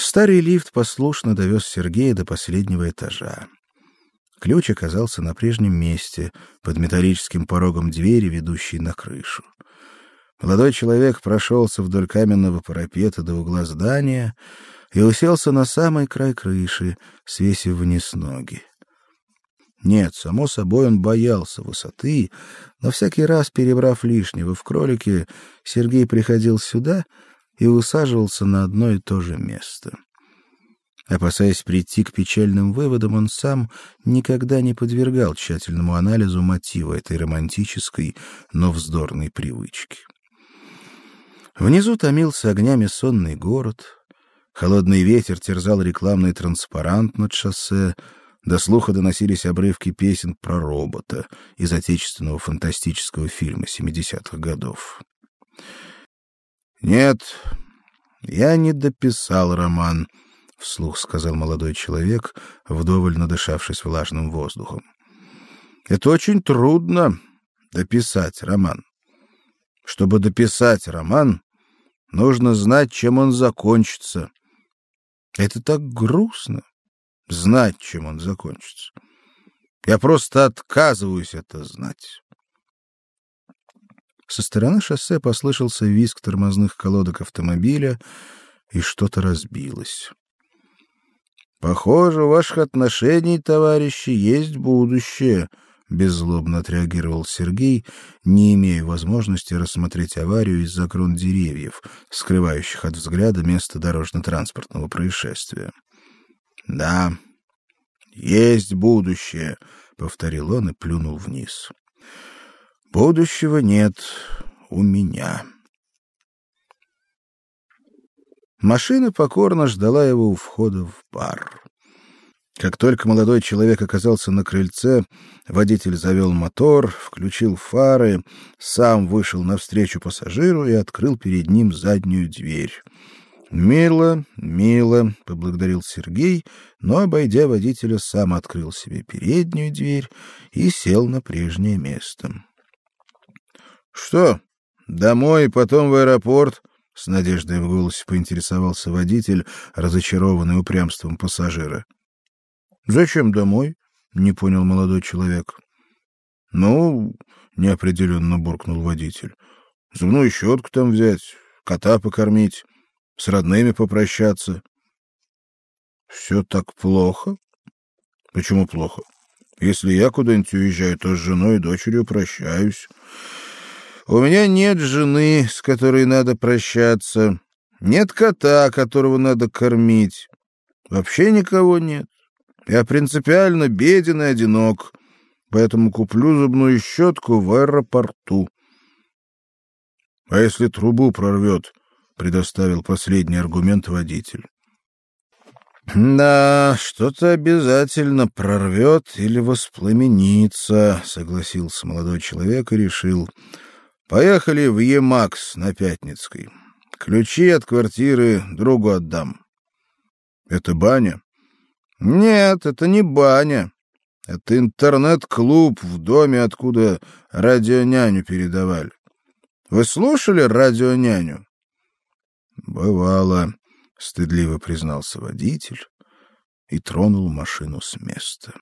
Старый лифт послушно довез Сергея до последнего этажа. Ключ оказался на прежнем месте, под металлическим порогом двери, ведущей на крышу. Молодой человек прошелся вдоль каменного парапета до угла здания и уселся на самый край крыши, свесив вниз ноги. Нет, само собой он боялся высоты, но всякий раз, перебрав лишнего в кролике, Сергей приходил сюда и усаживался на одно и то же место. Опасаясь прийти к печальным выводам, он сам никогда не подвергал тщательному анализу мотива этой романтической, но вздорной привычки. Внизу томился огнями сонный город, холодный ветер терзал рекламный транспарант над шоссе, до слуха доносились обрывки песен про робота из отечественного фантастического фильма 70-х годов. Нет, я не дописал роман, вслух сказал молодой человек, вдоволь надышавшись влажным воздухом. Это очень трудно дописать роман. Чтобы дописать роман, нужно знать, чем он закончится. Это так грустно знать, чем он закончится. Я просто отказываюсь это знать. Со стороны шоссе послышался визг тормозных колодок автомобиля, и что-то разбилось. Похоже, у ваших отношений, товарищи, есть будущее, беззлобно отреагировал Сергей, не имея возможности рассмотреть аварию из-за крон деревьев, скрывающих от взгляда место дорожно-транспортного происшествия. Да. Есть будущее, повторил он и плюнул вниз. Будущего нет у меня. Машина покорно ждала его у входа в бар. Как только молодой человек оказался на крыльце, водитель завел мотор, включил фары, сам вышел навстречу пассажиру и открыл перед ним заднюю дверь. "Мило, мило", поблагодарил Сергей, но обойдя водителя, сам открыл себе переднюю дверь и сел на прежнее место. Что? Домой потом в аэропорт? С надеждой в голосе поинтересовался водитель, разочарованный упрямством пассажира. Зачем домой? не понял молодой человек. Ну, неопределенно буркнул водитель. Зубную щетку там взять, кота покормить, с родными попрощаться. Все так плохо? Почему плохо? Если я куда-нибудь уезжаю, то с женой и дочерью прощаюсь. У меня нет жены, с которой надо прощаться, нет кота, которого надо кормить. Вообще никого нет. Я принципиально беден и одинок, поэтому куплю зубную щетку в аэропорту. А если трубу прорвет? предоставил последний аргумент водитель. Да, что-то обязательно прорвет или воспламенится, согласился молодой человек и решил: Поехали в Емакс на Пятницкой. Ключи от квартиры другу отдам. Это баня? Нет, это не баня. Это интернет-клуб в доме, откуда радионяню передавали. Вы слушали радионяню? Бывало, стыдливо признался водитель и тронул машину с места.